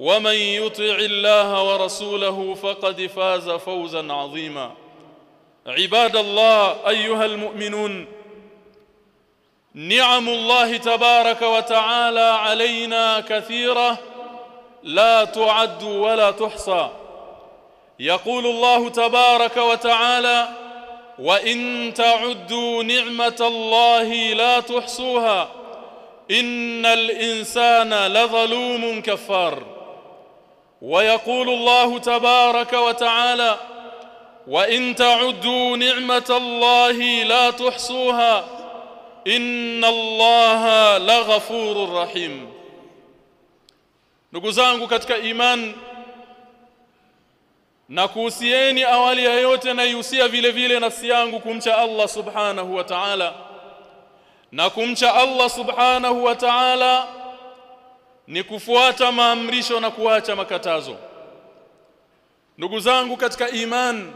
ومن يطع الله ورسوله فقد فاز فوزا عظيما. عباد الله أيها المؤمنون نعم الله تبارك وتعالى علينا كثيرة لا تعد ولا تحصى. يقول الله تبارك وتعالى وإن تعدوا نعمة الله لا تحصوها إن الإنسان لظلوم كفار. ويقول الله تبارك وتعالى وان تعدوا نعمه الله لا تحصوها ان الله لغفور رحيم ndugu zangu katika iman na kuhusieni awali ya yote na ihusia vile vile nafsi yangu kumcha Allah subhanahu wa ta'ala na kumcha Allah subhanahu wa ta'ala ni kufuata maamrisho na kuacha makatazo. Ndugu zangu katika iman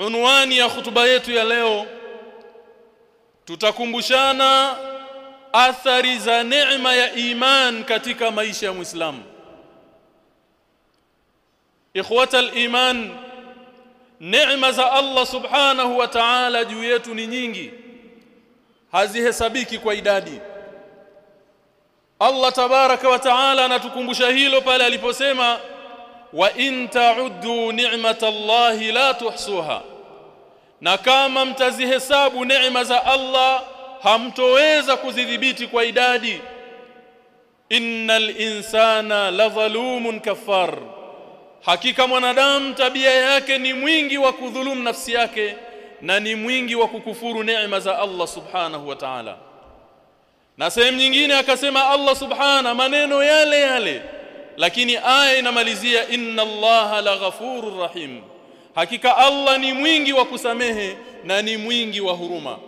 unwani ya hutuba yetu ya leo tutakumbushana athari za neema ya iman katika maisha ya Muislamu. Ikhwata al-iman neema za Allah subhanahu wa ta'ala juu yetu ni nyingi hazihesabiki kwa idadi Allah tabaraka wa ta'ala anatukumbusha hilo pale aliposema wa in ta'uddu ni'matallahi la tuhsuha na kama mtazihesabu neema za Allah hamtoweza kuzidhibiti kwa idadi innal insana ladhalumun kafar hakika mwanadamu tabia yake ni mwingi wa kudhulumu nafsi yake na ni mwingi wa kukufuru neema za Allah subhanahu wa ta'ala na sehemu nyingine akasema Allah subhana maneno yale yale. Lakini aya inamalizia inna allaha laghafurur rahim. Hakika Allah ni mwingi wa kusamehe na ni mwingi wa huruma.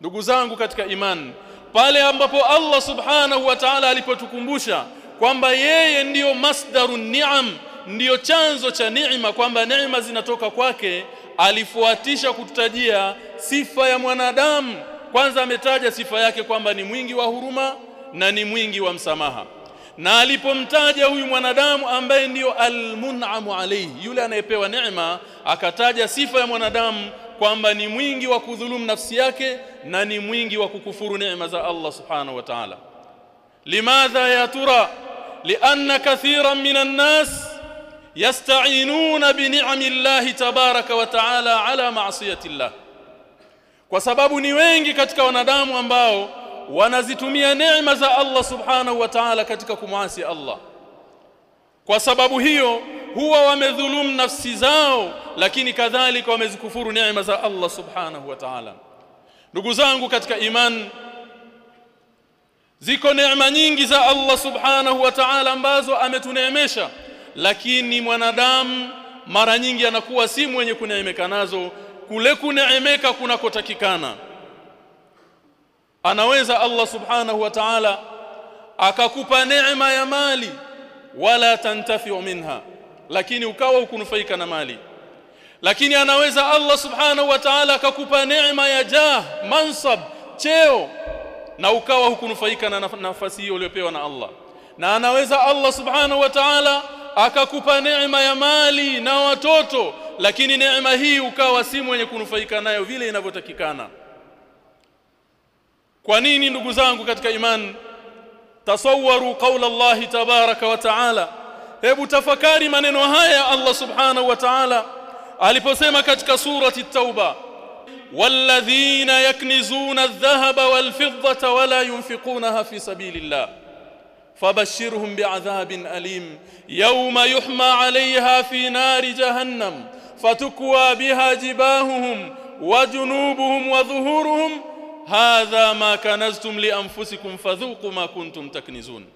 Ndugu zangu katika iman pale ambapo Allah subhanahu wa ta'ala alipotukumbusha kwamba yeye ndiyo masdarun ni'am ndiyo chanzo cha neema kwamba neema zinatoka kwake alifuatisha kututajia sifa ya mwanadamu kwanza ametaja sifa yake kwamba ni mwingi wa huruma na ni mwingi wa msamaha na alipomtaja huyu mwanadamu ambaye ndiyo almun'amu alayhi yule anayepewa neema akataja sifa ya mwanadamu kwamba ni mwingi wa kudhulumu nafsi yake na ni mwingi wa kukufuru neema za Allah subhanahu wa ta'ala limadha ya tura lianna kathiran minan nas yasta'inuna bi ni'ami Allah tabaraka wa ta'ala ala ma'siyati Allah kwa sababu ni wengi katika wanadamu ambao wanazitumia neema za Allah subhanahu wa ta'ala katika kumwasi Allah. Kwa sababu hiyo huwa wamedhulumu nafsi zao lakini kadhalika wamezikufuru neema za Allah subhanahu wa ta'ala. Ndugu zangu katika iman ziko neema nyingi za Allah subhanahu wa ta'ala ambazo ametuneemesha lakini mwanadamu mara nyingi anakuwa si mwenye kuneemeka nazo kule kuneemeka kunakotakikana. Anaweza Allah subhanahu wa ta'ala akakupa neema ya mali wala tantafiu minha lakini ukawa ukunufaika na mali. Lakini anaweza Allah subhanahu wa ta'ala akakupa neema ya jah mansab cheo na ukawa hukunufaika na nafasi hiyo uliyopewa na Allah. Na anaweza Allah subhanahu wa ta'ala akakupa neema ya mali na watoto lakini neema hii ukawa si mwenye kunufaika nayo vile inavyotakikana kwa nini ndugu zangu katika imani tasawwaru qaula Allah tabaraka wa taala hebu tafakari maneno haya Allah subhanahu wa ta'ala aliposema katika surati at-tauba والذين يكنزون الذهب والفضة ولا ينفقونها في سبيل الله فبشرهم بعذاب أليم يوم يحمى عليها في نار جهنم فتكوى بها جباههم وجنوبهم وظهورهم هذا ما كنزتم لأنفسكم فذوقوا ما كنتم تكنزون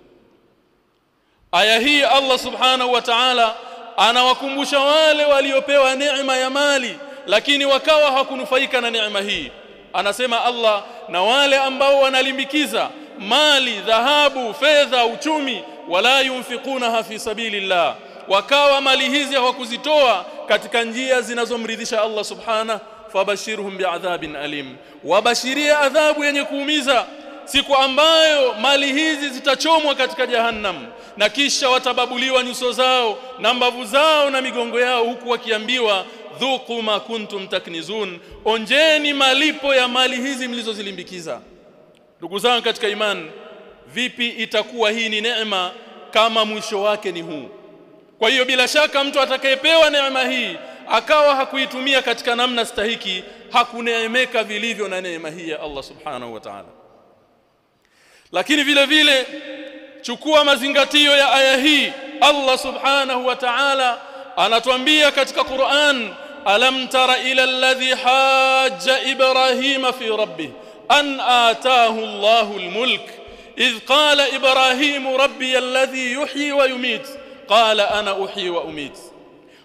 aya hii Allah subhanahu wa ta'ala anawakumbusha wale waliopewa neema ya mali lakini wakawa hakunufaika na neema hii anasema Allah na wale ambao wanalimbikiza mali dhahabu fedha uchumi wala yunfikunaha fi sabilillah wakawa mali hizi hawakuzitoa katika njia zinazomridhisha Allah subhana fabashirhum bi'adhabin alim. Wabashiria adhabu yenye kuumiza siku ambayo mali hizi zitachomwa katika jahannam. Na kisha watababuliwa nyuso zao na mbavu zao na migongo yao huku wakiambiwa dhuku ma kuntum taknizun. Onjeni malipo ya mali hizi mlizozilimbikiza. Ndugu zangu katika imani vipi itakuwa hii ni neema kama mwisho wake ni huu kwa hiyo bila shaka mtu atakayepewa neema hii akawa hakuitumia katika namna stahiki hakuneemeka vilivyo na neema hii ya Allah subhanahu wa ta'ala lakini vile vile chukua mazingatio ya aya hii Allah subhanahu wa ta'ala anatuambia katika Qur'an alam tara ila alladhi hajja ibrahima fi rabbih an ataahu Allahu almulk idh qala ibrahim rabbi alladhi yuhyi wa yumit ana uhyi wa umit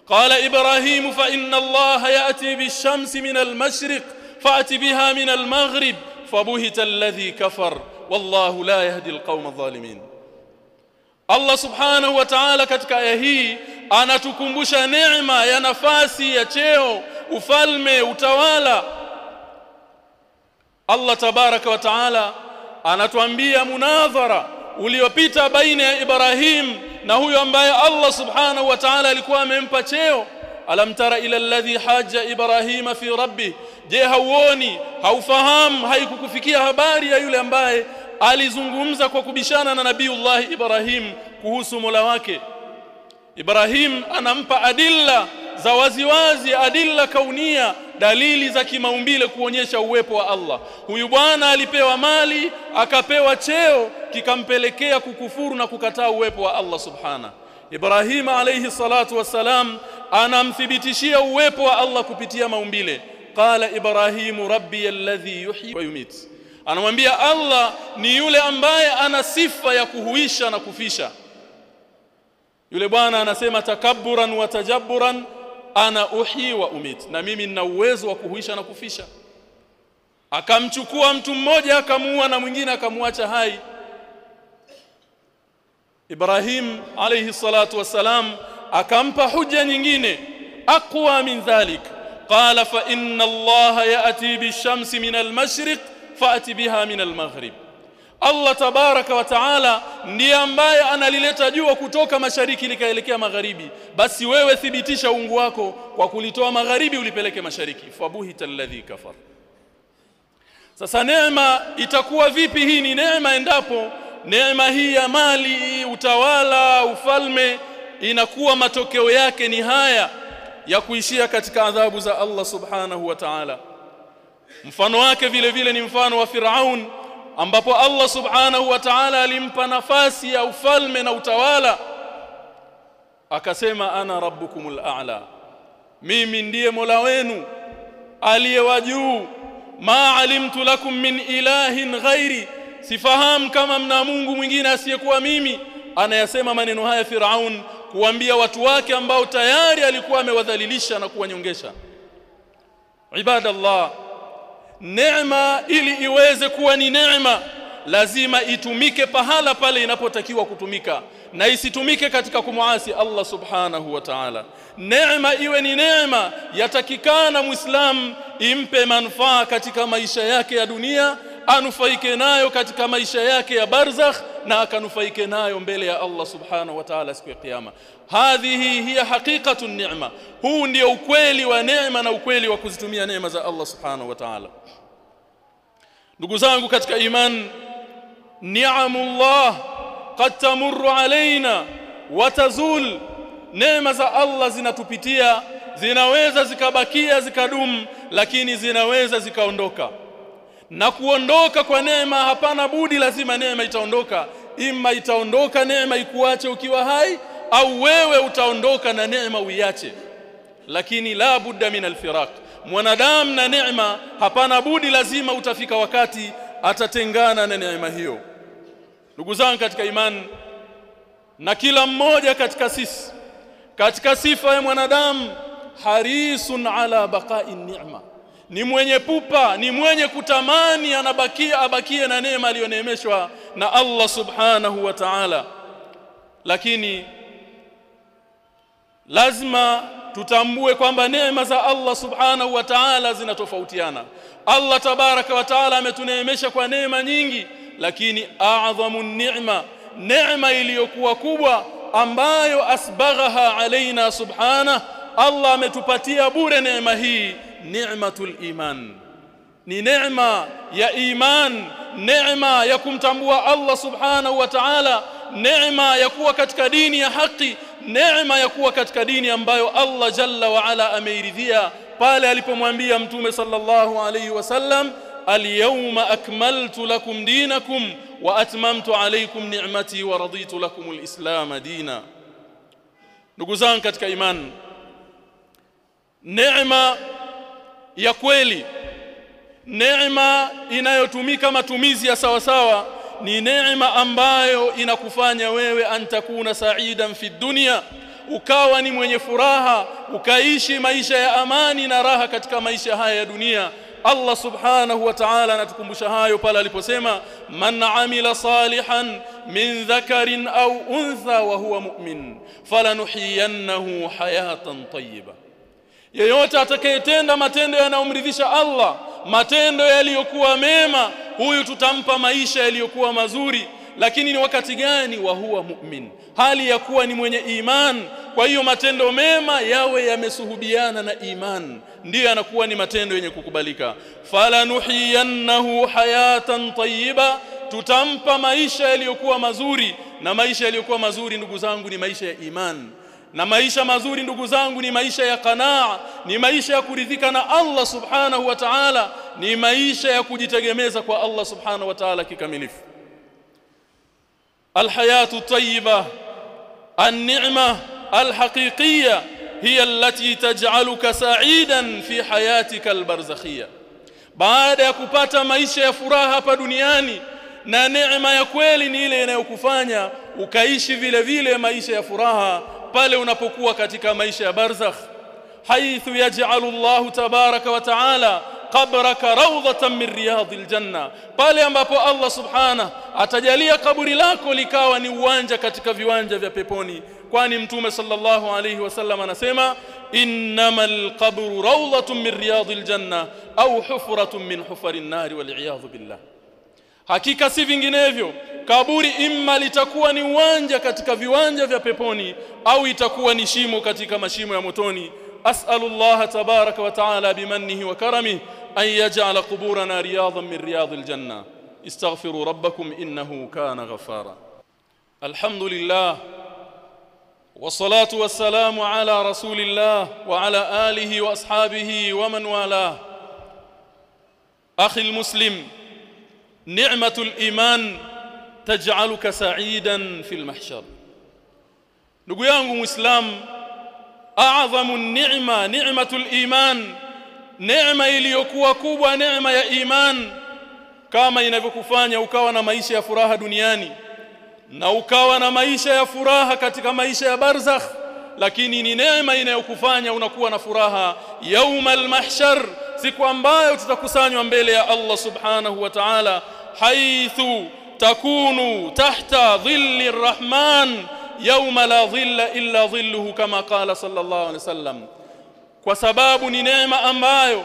قال إبراهيم فإن الله يأتي بالشمس من المشرق فأت بها من المغرب فبهت الذي كفر والله لا يهدي القوم الظالمين Allah subhanahu wa ta'ala katika aya hii anatukumbusha neema ya nafasi ya cheo ufalme utawala Allah tabaraka wa ta'ala anatuambia munadhara uliopita baina ya Ibrahim na huyo ambaye Allah subhanahu wa ta'ala alikuwa amempa cheo alam tara ila alladhi haja ibrahima fi rabbih je hauoni haufahamu haikukufikia habari ya yule ambaye alizungumza kwa kubishana na nabiiullah Ibrahim kuhusu Mola wake Ibrahim anampa adilla za waziwazi adilla kaunia dalili za kimaumbile kuonyesha uwepo wa Allah. Huyu bwana alipewa mali akapewa cheo kikampelekea kukufuru na kukataa uwepo wa Allah subhana. Ibrahim alayhi salatu wassalam anamthibitishia uwepo wa Allah kupitia maumbile. Qala Ibrahimu rabbi alladhi yuhyi wa yumit. Anamwambia Allah ni yule ambaye ana sifa ya kuhuisha na kufisha. Yule bwana anasema takabburan wa tajabburan ana uhi wa umit na mimi nina uwezo wa kuhuisha na kufisha akamchukua mtu mmoja akamuua na mwingine akamwacha hai Ibrahim alayhi salatu wassalam akampa huja nyingine aqwa min dhalik qala fa inna allaha ya'ti bishamsi min al-mashriq fa'ti biha min al-maghrib Allah tabaraka wa taala ndiye ambaye analileta jua kutoka mashariki likaelekea magharibi. Basi wewe thibitisha uungu wako kwa kulitoa magharibi ulipeleke mashariki. Fabuhita alladhi kafar. Sasa neema itakuwa vipi hii? Ni neema endapo neema hii ya mali utawala ufalme inakuwa matokeo yake ni haya ya kuishia katika adhabu za Allah subhanahu wa ta'ala. Mfano wake vile vile ni mfano wa Firaun ambapo Allah subhanahu wa ta'ala alimpa nafasi ya ufalme na utawala akasema ana rabbukumul a'la mimi ndiye mola wenu aliye wa juu. Ma alimtu lakum min ilahin ghairi sifahamu kama mna Mungu mwingine asiyekuwa mimi. Anayasema maneno haya Firaun kuambia watu wake ambao tayari alikuwa amewadhalilisha na kuwanyongesha. Ibadallah neema ili iweze kuwa ni neema lazima itumike pahala pale inapotakiwa kutumika na isitumike katika kumuasi Allah subhanahu wa ta'ala. Neema iwe ni neema yatakikana muislam impe manufaa katika maisha yake ya dunia anufaike nayo katika maisha yake ya barzakh na akanufaike nayo mbele ya Allah subhanahu wa ta'ala siku ya kiyama hadhihi hiya haqiqatu ni'ma. Huu ndio ukweli wa neema na ukweli wa kuzitumia neema za Allah subhanahu wa ta'ala. Ndugu zangu katika iman ni'amullah qad tamurru alaina wa tazul. Neema za Allah zinatupitia zinaweza zikabakia zikadumu lakini zinaweza zikaondoka. Na kuondoka kwa neema hapana budi lazima neema itaondoka. Ima itaondoka neema ikuache ukiwa hai au wewe utaondoka na neema uiache. Lakini la budda min alfiraq mwanadamu na neema hapana budi lazima utafika wakati atatengana na neema hiyo. Ndugu zangu katika imani na kila mmoja katika sisi katika sifa ya mwanadamu harisun ala baqa'i ni'ma. Ni mwenye pupa ni mwenye kutamani anabakia abakie na neema aliyoneemeshwa na Allah subhanahu wa ta'ala. Lakini lazima tutambue kwamba neema za Allah subhanahu wa ta'ala zinatofautiana. Allah tabaraka wa ta'ala ametuneemesha kwa neema nyingi lakini a'dhamu ni'ma neema iliyokuwa kubwa ambayo asbaghaha alaina subhana Allah ametupatia bure neema hii ni'matul iman. Ni neema ya iman neema ya kumtambua Allah subhanahu wa ta'ala neema ya kuwa katika dini ya haki neema ya kuwa katika dini ambayo Allah jalla wa ala ameiridhia pale alipomwambia mtume sallallahu alayhi wasallam alyawma akmaltu lakum dinakum wa atmamtu alaykum ni'mati wa raditu lakum alislam dina ndugu zangu katika imani neema ya kweli neema inayotumika matumizi ya sawa sawa ni neema ambayo inakufanya wewe antakuna saidan fi dunya ukawa ni mwenye furaha ukaishi maisha ya amani na raha katika maisha haya ya dunia Allah subhanahu wa ta'ala anatukumbusha hayo pale aliposema man amila salihan min dhakarin au untha wa huwa mu'min falanuhiyannahu hayatan tayyibah yeyote atakayetenda matendo yanayomridhisha Allah matendo yaliyokuwa mema huyu tutampa maisha yaliyokuwa mazuri. Lakini ni wakati gani wa huwa mu'min? Hali ya kuwa ni mwenye iman. Kwa hiyo matendo mema yawe yamesuhubiana na iman. Ndiyo yanakuwa ni matendo yenye kukubalika. Falanuhiyannahu hayatan tayyiba. Tutampa maisha yaliyokuwa mazuri. Na maisha yaliyokuwa mazuri ndugu zangu ni maisha ya iman na maisha mazuri ndugu zangu ni maisha ya qanaa ni maisha ya kuridhika na Allah subhanahu wa ta'ala ni maisha ya kujitegemeza kwa Allah subhanahu wa ta'ala kikamilifu alhayatu tayyiba an-ni'ma alhaqiqiyya hiya allati taj'aluka sa'idan fi hayatika albarzakhiyya baada ya kupata maisha ya furaha hapa duniani na neema ya kweli ni ile inayokufanya ukaishi vile vile maisha ya furaha pale unapokuwa katika maisha ya barzakh haithu yaj'alu Allah tabaraka wa ta'ala qabraka rawdatan min riyadil janna pale ambapo Allah subhana atajalia kaburi lako likawa ni uwanja katika viwanja vya peponi kwani mtume sallallahu alayhi wasallam anasema innamal qabru rawdatun min riyadil janna au hufratun min hufarin nari wal iyadhu billah hakika si vinginevyo kaburi imma litakuwa ni uwanja katika viwanja vya peponi au itakuwa ni shimo katika mashimo ya motoni as'alullah tabaraka wa ta'ala bimannihi wa karamihi an yaj'ala quburana riyadan min riyadil janna istaghfiru rabbakum innahu kana ghafara alhamdulillah والصلاه والسلام على رسول الله وعلى اله واصحابه ومن والاه أخي المسلم نعمة الإيمان تجعلك سعيدا في المحشر. نقول يانغو مسلم أعظم النعمة نعمة الإيمان نعمة إليكوا كوبا نعمة يا إيمان. كما ينبكفان يوكاونا مايشة يا فراها دنياني. ناوكاونا مايشة يا فراها كتك مايشة يا برزخ. lakini ni neema inayokufanya unakuwa na furaha yaumal mahshar siku ambayo tutakusanywa mbele ya الله سبحانه وتعالى. Haithu takunu tahta dhilli rrahman yauma la dhilla illa dhilluhu kama qala sallallahu alaihi wasallam kwa sababu ni neema ambayo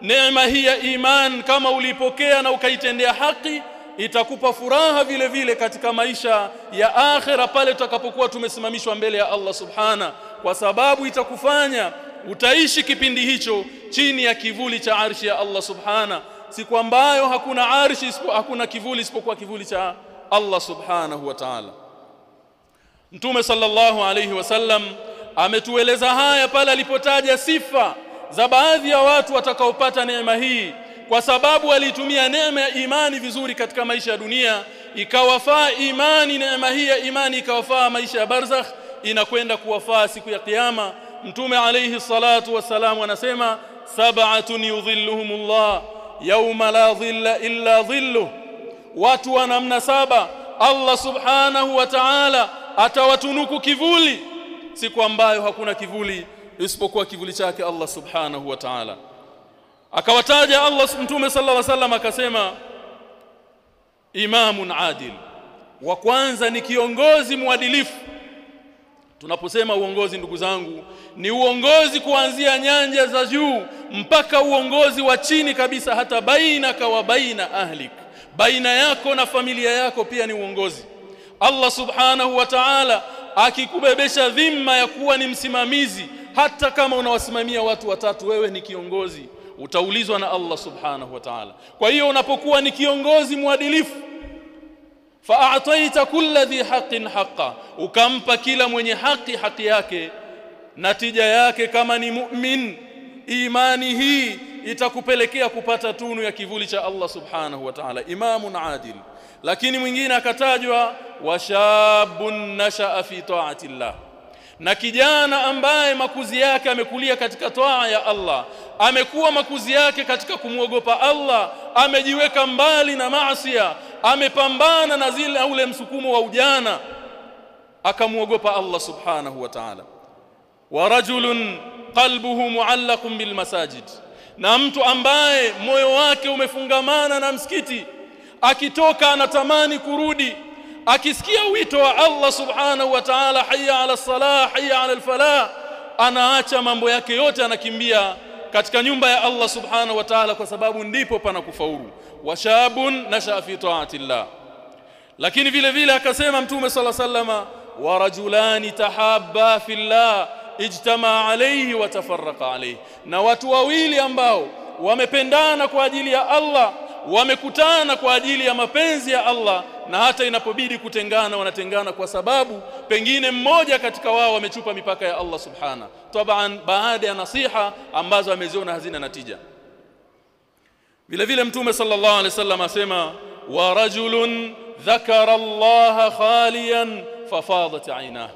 neema hii ya iman kama ulipokea na ukaitendea haki itakupa furaha vile vile katika maisha ya akhera pale tutakapokuwa tumesimamishwa mbele ya Allah subhana. Kwa sababu itakufanya utaishi kipindi hicho chini ya kivuli cha arshi ya Allah subhana siku ambayo hakuna arshi hakuna kivuli isipokuwa kivuli cha Allah subhanahu wa ta'ala. Mtume sallallahu alayhi wasallam ametueleza haya pale alipotaja sifa za baadhi ya watu watakaopata neema hii kwa sababu walitumia neema ya imani vizuri katika maisha ya dunia ikawafaa imani neema hii ya imani ikawafaa maisha ya barzakh inakwenda kuwafaa siku ya kiyama. Mtume alayhi salatu wasalam anasema sab'atun yudhilluhumullah yawma la dhilla illa dhillu. Watu wa namna saba Allah subhanahu wa ta'ala atawatunuku kivuli. Siku ambayo hakuna kivuli isipokuwa kivuli chake Allah subhanahu wa ta'ala. Akawataja Allah mtume sallallahu alaihi wasallam akasema imamun adil. Wa kwanza ni kiongozi mwadilifu tunaposema uongozi ndugu zangu ni uongozi kuanzia nyanja za juu mpaka uongozi wa chini kabisa hata baina kawa baina ahlik. Baina yako na familia yako pia ni uongozi. Allah subhanahu wa ta'ala akikubebesha dhima ya kuwa ni msimamizi hata kama unawasimamia watu watatu wewe ni kiongozi. Utaulizwa na Allah subhanahu wa ta'ala. Kwa hiyo unapokuwa ni kiongozi mwadilifu fa'ataita kulli dhi haqqin haqqa. Ukampa kila mwenye haki haki yake. Natija yake kama ni mu'min. Imani hii itakupelekea kupata tunu ya kivuli cha Allah subhanahu wa ta'ala. Imamun adil. Lakini mwingine akatajwa washabun nashaa fi ta'ati llah na kijana ambaye makuzi yake amekulia katika toa ya Allah amekuwa makuzi yake katika kumwogopa Allah amejiweka mbali na maasiya amepambana na zile ule msukumo wa ujana akamwogopa Allah subhanahu wa ta'ala. Wa rajulun qalbuhu muallaqun bil masajid na mtu ambaye moyo wake umefungamana na msikiti akitoka anatamani kurudi akisikia wito wa Allah subhanahu wa ta'ala hayya ala salah hayya ala falah anaacha mambo yake yote anakimbia katika nyumba ya Allah subhanahu wa ta'ala kwa sababu ndipo pana kufaulu washabun nasha fi ta'atillah lakini vile vile akasema mtume sala sallama wa rajulani tahabba fillah ijtama alayhi wa tafarraqa alayhi na watu wawili ambao wamependana kwa ajili ya Allah wamekutana kwa ajili ya mapenzi ya Allah na hata inapobidi kutengana wanatengana kwa sababu pengine mmoja katika wao wamechupa mipaka ya Allah subhana. Taban baada ya nasiha ambazo ameziona hazina natija. Vile vile mtume sallallahu alaihi wasallam asema wa rajulun dhakara Allah khaliyan fafadat aynah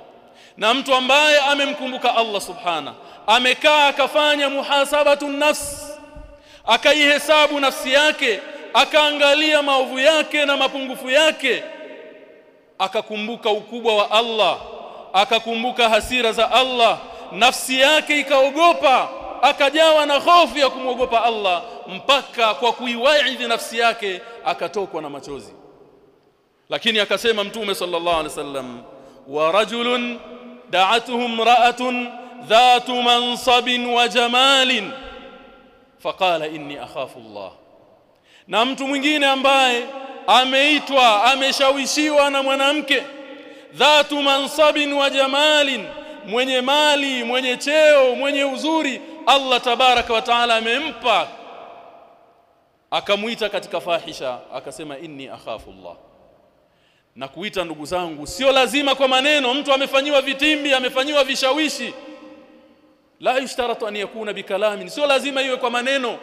na mtu ambaye amemkumbuka Allah subhana amekaa akafanya muhasabatu nafs akaihesabu nafsi yake akaangalia maovu yake na mapungufu yake akakumbuka ukubwa wa Allah akakumbuka hasira za Allah nafsi yake ikaogopa akajawa na hofu ya kumwogopa Allah mpaka kwa kuiwaidhi nafsi yake akatokwa na machozi lakini akasema mtume sallallahu alaihi wasallam wa rajulun da'atuhum ra'atun dhatu mansabin wa jamalin faqala inni akhafu Allah na mtu mwingine ambaye ameitwa ameshawishiwa na mwanamke dhatu mansabin wa jamalin mwenye mali mwenye cheo mwenye uzuri Allah tabaraka wa taala amempa. Akamuita katika fahisha akasema inni akhafu Allah. Na kuita ndugu zangu sio lazima kwa maneno mtu amefanyiwa vitimbi amefanyiwa vishawishi. La yushtaratu an yakuna bikalamin sio lazima iwe kwa maneno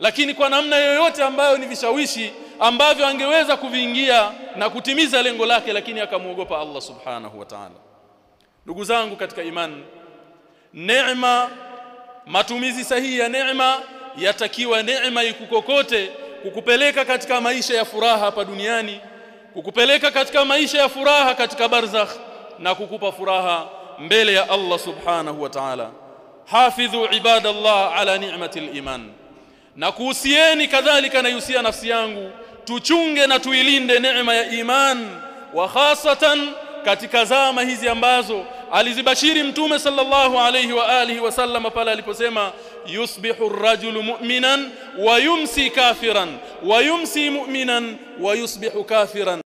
lakini kwa namna yoyote ambayo ni vishawishi ambavyo angeweza kuviingia na kutimiza lengo lake lakini akamwogopa Allah subhanahu wa ta'ala. Ndugu zangu katika imani neema matumizi sahihi ya neema yatakiwa neema ikukokote kukupeleka katika maisha ya furaha hapa duniani kukupeleka katika maisha ya furaha katika barzakh na kukupa furaha mbele ya Allah subhanahu wa ta'ala. Hafidhu ibadallah ala ni'matil al-iman na kuhusieni kadhalika naihusia nafsi yangu tuchunge na tuilinde neema ya iman wa hasatan katika zama hizi ambazo alizibashiri mtume sallallahu alayhi wa alihi wasallam pale aliposema yusbihu ar-rajulu mu'minan wa yumsi kafiran wa yumsi mu'minan wa yusbihu kafiran